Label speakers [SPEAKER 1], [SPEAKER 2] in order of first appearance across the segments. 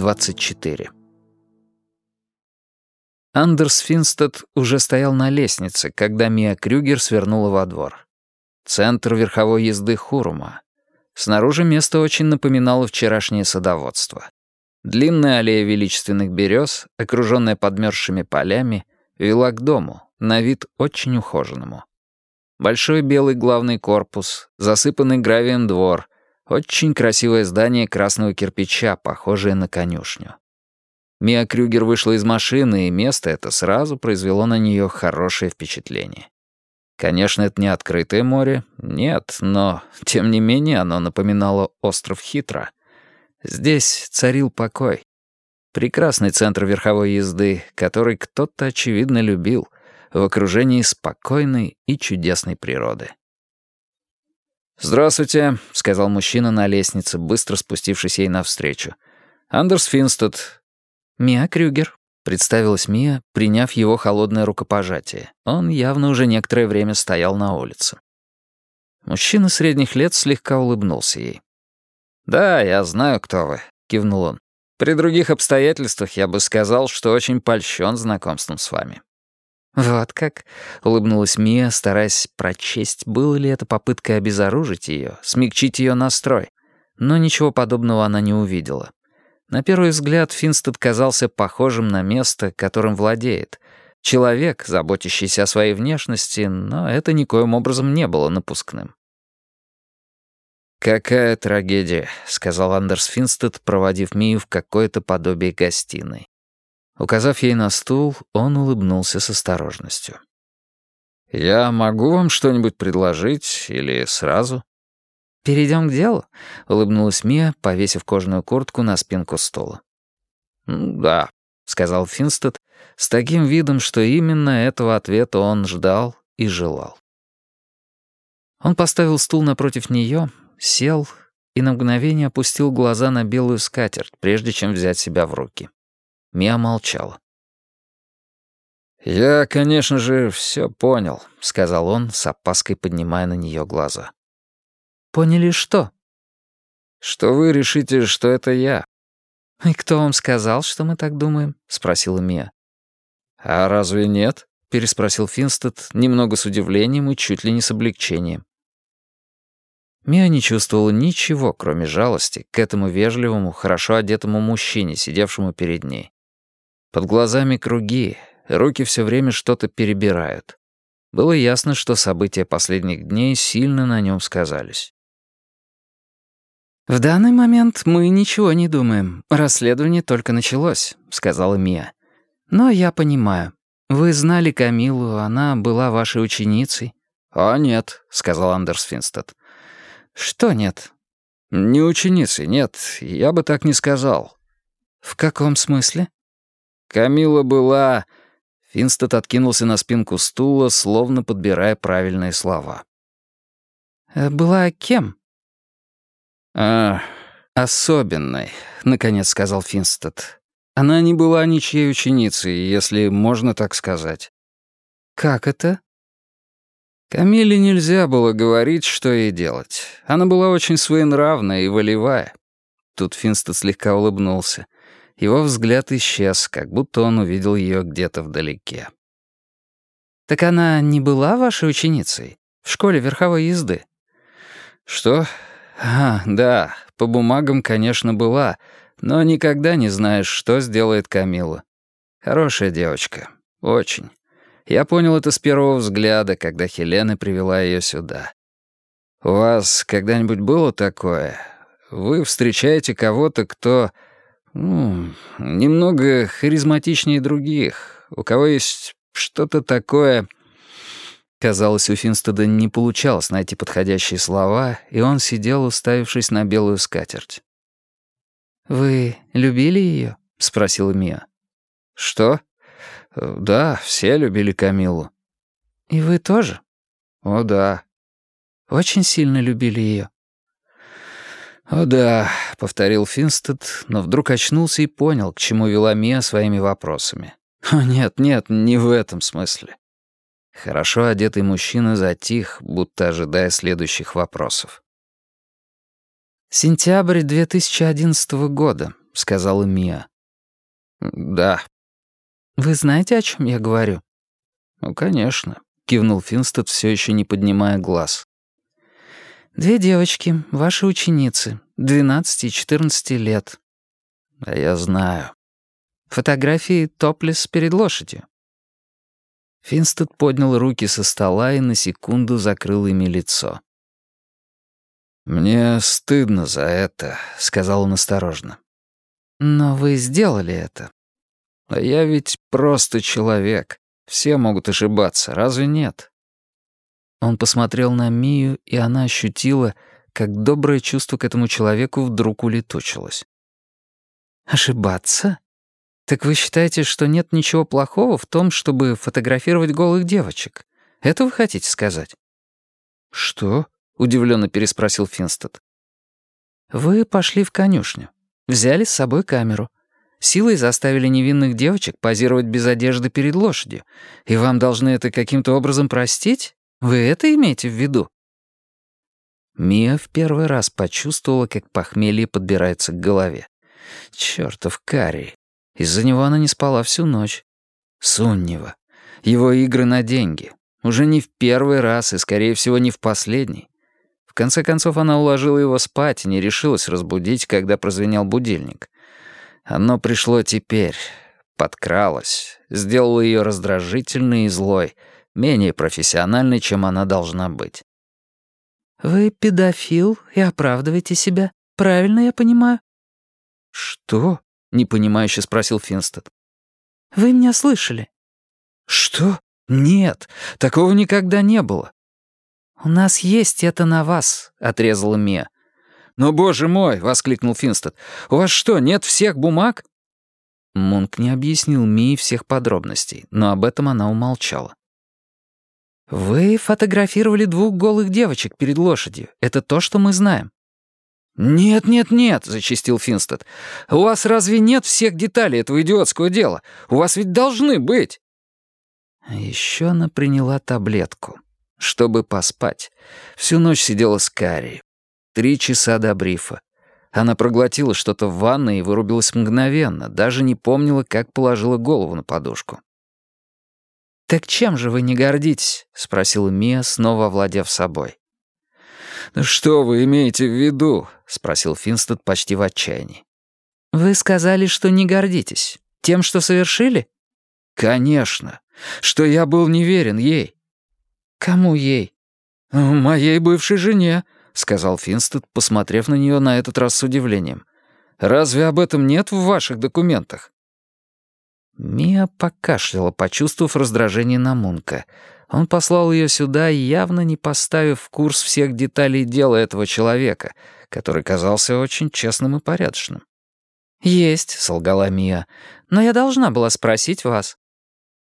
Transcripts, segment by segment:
[SPEAKER 1] 24. Андерс Финстед уже стоял на лестнице, когда Мия Крюгер свернула во двор. Центр верховой езды Хурума. Снаружи место очень напоминало вчерашнее садоводство. Длинная аллея величественных берез, окруженная подмерзшими полями, вела к дому, на вид очень ухоженному. Большой белый главный корпус, засыпанный гравием двор, очень красивое здание красного кирпича, похожее на конюшню. Мия Крюгер вышла из машины, и место это сразу произвело на нее хорошее впечатление. Конечно, это не открытое море, нет, но, тем не менее, оно напоминало остров Хитро. Здесь царил покой. Прекрасный центр верховой езды, который кто-то, очевидно, любил, в окружении спокойной и чудесной природы. «Здравствуйте», — сказал мужчина на лестнице, быстро спустившись ей навстречу. «Андерс Финстед». «Мия Крюгер», — представилась Мия, приняв его холодное рукопожатие. Он явно уже некоторое время стоял на улице. Мужчина средних лет слегка улыбнулся ей. «Да, я знаю, кто вы», — кивнул он. «При других обстоятельствах я бы сказал, что очень польщен знакомством с вами. «Вот как?» — улыбнулась Мия, стараясь прочесть, было ли это попыткой обезоружить ее, смягчить ее настрой. Но ничего подобного она не увидела. На первый взгляд Финстед казался похожим на место, которым владеет. Человек, заботящийся о своей внешности, но это никоим образом не было напускным. «Какая трагедия», — сказал Андерс Финстед, проводив Мию в какое-то подобие гостиной. Указав ей на стул, он улыбнулся с осторожностью. «Я могу вам что-нибудь предложить или сразу?» «Перейдем к делу», — улыбнулась Мия, повесив кожаную куртку на спинку стула. «Да», — сказал Финстед, с таким видом, что именно этого ответа он ждал и желал. Он поставил стул напротив нее, сел и на мгновение опустил глаза на белую скатерть, прежде чем взять себя в руки. Мия молчала. «Я, конечно же, все понял», — сказал он, с опаской поднимая на нее глаза. «Поняли что?» «Что вы решите, что это я». «И кто вам сказал, что мы так думаем?» — спросила Мия. «А разве нет?» — переспросил Финстед, немного с удивлением и чуть ли не с облегчением. Мия не чувствовала ничего, кроме жалости, к этому вежливому, хорошо одетому мужчине, сидевшему перед ней. Под глазами круги, руки все время что-то перебирают. Было ясно, что события последних дней сильно на нем сказались. «В данный момент мы ничего не думаем. Расследование только началось», — сказала Мия. «Но я понимаю. Вы знали Камилу, она была вашей ученицей». «А нет», — сказал Андерс Финстед. «Что нет?» «Не ученицей, нет. Я бы так не сказал». «В каком смысле?» Камила была... Финстед откинулся на спинку стула, словно подбирая правильные слова. «Э, «Была кем?» «А, особенной», — наконец сказал Финстед. «Она не была ничьей ученицей, если можно так сказать». «Как это?» Камиле нельзя было говорить, что ей делать. Она была очень своенравная и волевая. Тут Финстед слегка улыбнулся. Его взгляд исчез, как будто он увидел ее где-то вдалеке. «Так она не была вашей ученицей? В школе верховой езды?» «Что? А, да, по бумагам, конечно, была, но никогда не знаешь, что сделает Камила. Хорошая девочка. Очень. Я понял это с первого взгляда, когда Хелена привела ее сюда. У вас когда-нибудь было такое? Вы встречаете кого-то, кто ну, немного харизматичнее других, у кого есть что-то такое... Казалось, у Финстеда не получалось найти подходящие слова, и он сидел, уставившись на белую скатерть. «Вы любили ее? спросила Мия. «Что? Да, все любили Камилу». «И вы тоже?» «О, да». «Очень сильно любили ее. «О да», — повторил Финстед, но вдруг очнулся и понял, к чему вела Мия своими вопросами. «О нет, нет, не в этом смысле». Хорошо одетый мужчина затих, будто ожидая следующих вопросов. «Сентябрь 2011 года», — сказала Мия. «Да».
[SPEAKER 2] «Вы знаете, о чем я говорю?»
[SPEAKER 1] «Ну, конечно», — кивнул Финстед, все еще не поднимая глаз.
[SPEAKER 2] «Две девочки, ваши ученицы, 12 и 14 лет».
[SPEAKER 1] «А я знаю».
[SPEAKER 2] «Фотографии топлес перед лошадью».
[SPEAKER 1] Финстед поднял руки со стола и на секунду закрыл ими лицо. «Мне стыдно за это», — сказал он осторожно.
[SPEAKER 2] «Но вы сделали это».
[SPEAKER 1] «А я ведь просто человек. Все могут ошибаться, разве нет?» Он посмотрел на Мию, и она ощутила, как доброе чувство к этому человеку вдруг улетучилось.
[SPEAKER 2] «Ошибаться? Так вы считаете, что нет ничего плохого в том, чтобы фотографировать голых девочек? Это вы хотите сказать?»
[SPEAKER 1] «Что?» удивленно переспросил Финстед.
[SPEAKER 2] Вы пошли в конюшню, взяли с собой камеру, силой заставили невинных девочек позировать без одежды перед лошадью, и вам должны это каким-то образом простить? Вы это имеете в виду?
[SPEAKER 1] Мия в первый раз почувствовала, как похмелье подбирается к голове. Чёртов Карри. Из-за него она не спала всю ночь. Суннева. Его игры на деньги. Уже не в первый раз и, скорее всего, не в последний. В конце концов, она уложила его спать и не решилась разбудить, когда прозвенел будильник. Оно пришло теперь, подкралось, сделало ее раздражительной и злой, менее профессиональной, чем она должна быть.
[SPEAKER 2] «Вы педофил и оправдываете себя, правильно я понимаю?»
[SPEAKER 1] «Что?» — непонимающе спросил Финстед.
[SPEAKER 2] «Вы меня слышали?»
[SPEAKER 1] «Что? Нет, такого никогда не было.
[SPEAKER 2] «У нас есть это на вас», — отрезала Мия.
[SPEAKER 1] «Но, боже мой!» — воскликнул Финстед. «У вас что, нет всех бумаг?» Мунк не объяснил Мии всех подробностей, но об этом она умолчала.
[SPEAKER 2] «Вы фотографировали двух голых девочек перед лошадью. Это то, что мы знаем».
[SPEAKER 1] «Нет, нет, нет», — зачистил Финстед. «У вас разве нет всех деталей этого идиотского дела? У вас ведь должны быть». Еще она приняла таблетку чтобы поспать. Всю ночь сидела с Карри. Три часа до брифа. Она проглотила что-то в ванной и вырубилась мгновенно, даже не помнила, как положила голову на подушку.
[SPEAKER 2] «Так чем же вы не гордитесь?» — спросила Мия, снова овладев собой.
[SPEAKER 1] «Ну «Что вы имеете в виду?» — спросил Финстед почти в отчаянии.
[SPEAKER 2] «Вы сказали, что не гордитесь. Тем, что совершили?»
[SPEAKER 1] «Конечно. Что я был неверен ей.
[SPEAKER 2] «Кому ей?»
[SPEAKER 1] «Моей бывшей жене», — сказал Финстед, посмотрев на нее на этот раз с удивлением. «Разве об этом нет в ваших документах?» Мия покашляла, почувствовав раздражение на Мунка. Он послал ее сюда, явно не поставив в курс всех деталей дела этого человека, который казался очень честным и порядочным.
[SPEAKER 2] «Есть», — солгала Мия, — «но я должна была спросить вас».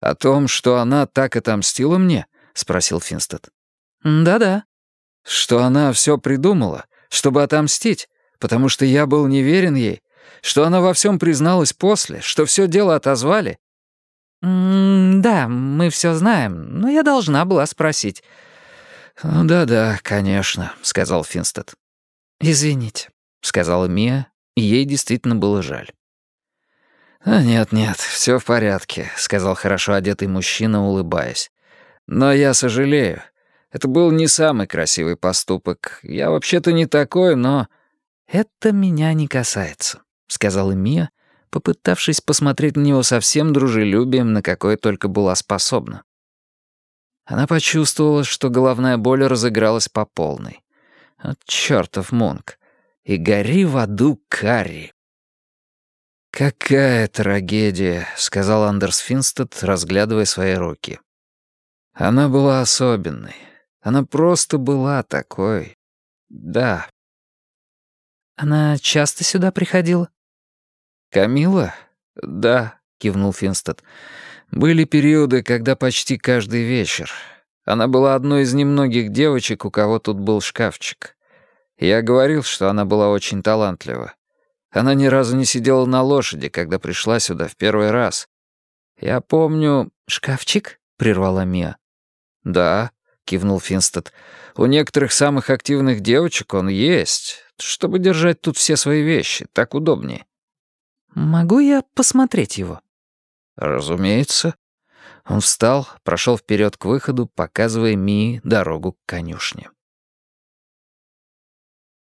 [SPEAKER 1] «О том, что она так отомстила мне?» — спросил Финстед.
[SPEAKER 2] «Да-да».
[SPEAKER 1] «Что она все придумала, чтобы отомстить, потому что я был неверен ей, что она во всем призналась после, что все дело отозвали?»
[SPEAKER 2] «Да, мы все знаем, но я должна была спросить».
[SPEAKER 1] «Да-да, конечно», — сказал Финстед.
[SPEAKER 2] «Извините», — сказала Мия, и ей действительно было жаль.
[SPEAKER 1] «А «Нет-нет, все в порядке», — сказал хорошо одетый мужчина, улыбаясь. Но я сожалею. Это был не самый красивый поступок. Я вообще-то не такой, но...
[SPEAKER 2] «Это меня не касается», — сказала Мия, попытавшись посмотреть на него со всем дружелюбием, на какое только была способна. Она почувствовала, что головная боль разыгралась по полной. От чертов Монк. И гори в аду Карри. «Какая трагедия», — сказал Андерс Финстед, разглядывая свои руки. Она была особенной. Она просто была такой. Да. Она часто сюда приходила?
[SPEAKER 1] Камила? Да, кивнул Финстед. Были периоды, когда почти каждый вечер. Она была одной из немногих девочек, у кого тут был шкафчик. Я говорил, что она была очень талантлива. Она ни разу не сидела на лошади, когда пришла сюда в первый раз. Я помню...
[SPEAKER 2] «Шкафчик?» — прервала Мия.
[SPEAKER 1] «Да», — кивнул Финстед. «У некоторых самых активных девочек он есть, чтобы держать тут все свои вещи, так удобнее».
[SPEAKER 2] «Могу я посмотреть его?»
[SPEAKER 1] «Разумеется». Он встал, прошел вперед к выходу, показывая Мии дорогу к конюшне.